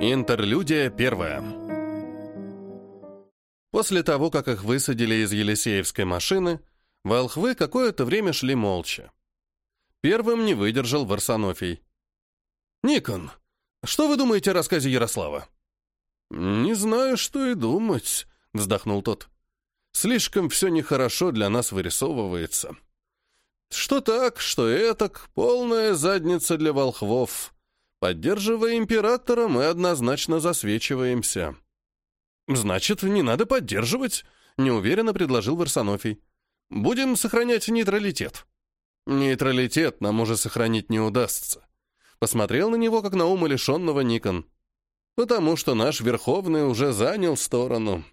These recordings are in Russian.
Интерлюдия первая. После того, как их высадили из Елисеевской машины, волхвы какое-то время шли молча. Первым не выдержал Варсонофий. «Никон, что вы думаете о рассказе Ярослава?» «Не знаю, что и думать», — вздохнул тот. «Слишком все нехорошо для нас вырисовывается. Что так, что этак, полная задница для волхвов. Поддерживая императора, мы однозначно засвечиваемся». «Значит, не надо поддерживать», — неуверенно предложил Варсонофий. «Будем сохранять нейтралитет». «Нейтралитет нам уже сохранить не удастся», — посмотрел на него, как на ума лишенного Никон. «Потому что наш Верховный уже занял сторону.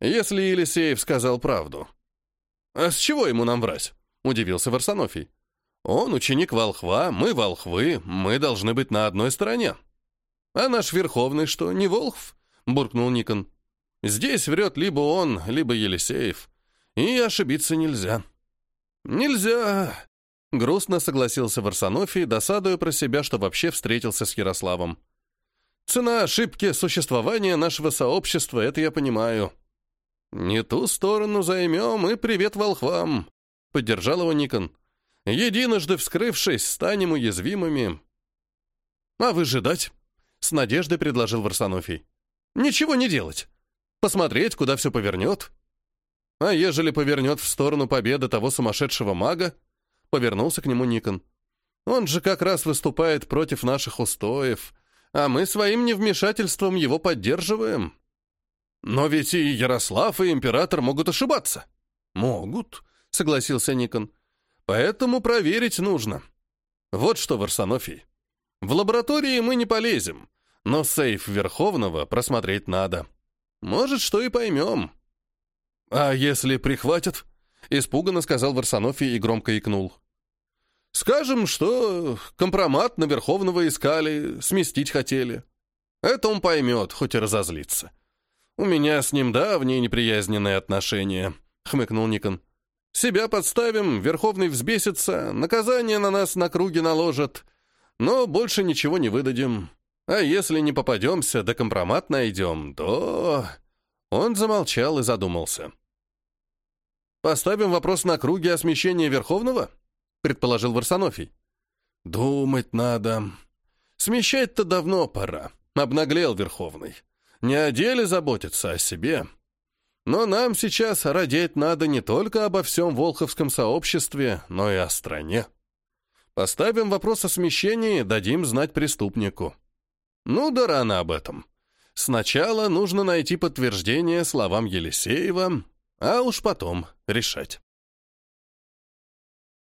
Если Елисеев сказал правду». «А с чего ему нам врать?» — удивился Варсонофий. Он ученик волхва, мы волхвы, мы должны быть на одной стороне. А наш Верховный что, не волхв? Буркнул Никон. Здесь врет либо он, либо Елисеев. И ошибиться нельзя. Нельзя. Грустно согласился Варсонофий, досадуя про себя, что вообще встретился с Ярославом. Цена ошибки существования нашего сообщества, это я понимаю. Не ту сторону займем, и привет волхвам. Поддержал его Никон. Единожды вскрывшись, станем уязвимыми. А выжидать? С надеждой предложил Варсонофий. Ничего не делать. Посмотреть, куда все повернет. А ежели повернет в сторону победы того сумасшедшего мага? Повернулся к нему Никон. Он же как раз выступает против наших устоев, а мы своим невмешательством его поддерживаем. Но ведь и Ярослав, и император могут ошибаться. Могут, согласился Никон. Поэтому проверить нужно. Вот что, Варсонофий. В лаборатории мы не полезем, но сейф Верховного просмотреть надо. Может, что и поймем. А если прихватят? Испуганно сказал Варсонофий и громко икнул. Скажем, что компромат на Верховного искали, сместить хотели. Это он поймет, хоть и разозлится. У меня с ним давние неприязненные отношения, хмыкнул Никон. Себя подставим, Верховный взбесится, наказание на нас на круге наложат, но больше ничего не выдадим. А если не попадемся, да компромат найдем, то...» Он замолчал и задумался. «Поставим вопрос на круге о смещении Верховного?» — предположил Варсонофий. «Думать надо. Смещать-то давно пора. Обнаглел Верховный. Не о деле заботиться, а о себе». Но нам сейчас родить надо не только обо всем волховском сообществе, но и о стране. Поставим вопрос о смещении, дадим знать преступнику. Ну да рано об этом. Сначала нужно найти подтверждение словам Елисеева, а уж потом решать.